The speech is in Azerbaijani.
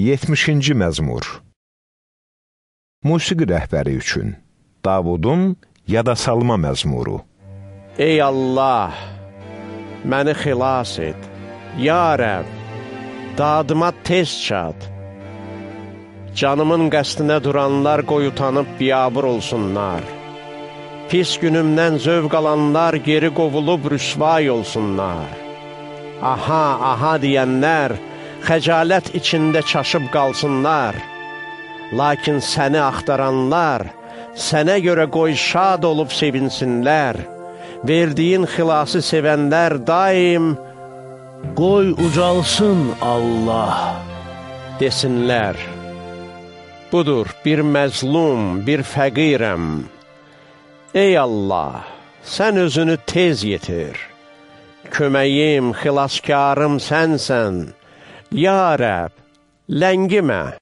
70-ci məzmur Musiqi rəhbəri üçün Davudun yada salma məzmuru Ey Allah, məni xilas et. Ya Rəb, dadıma tez çat. Canımın qəstinə duranlar qoy utanıb biyabır olsunlar. Pis günümdən zövq alanlar geri qovulub rüsvay olsunlar. Aha, aha deyənlər, xəcalət içində çaşıb qalsınlar. Lakin səni axtaranlar, sənə görə qoy şad olub sevinsinlər. Verdiyin xilası sevənlər daim Qoy ucalsın Allah. desinlər. Budur, bir məzlum, bir fəqirəm. Ey Allah, sən özünü tez yetir. Köməyim, xilaskarım sənsən. Ya Rəb, Ləngimə,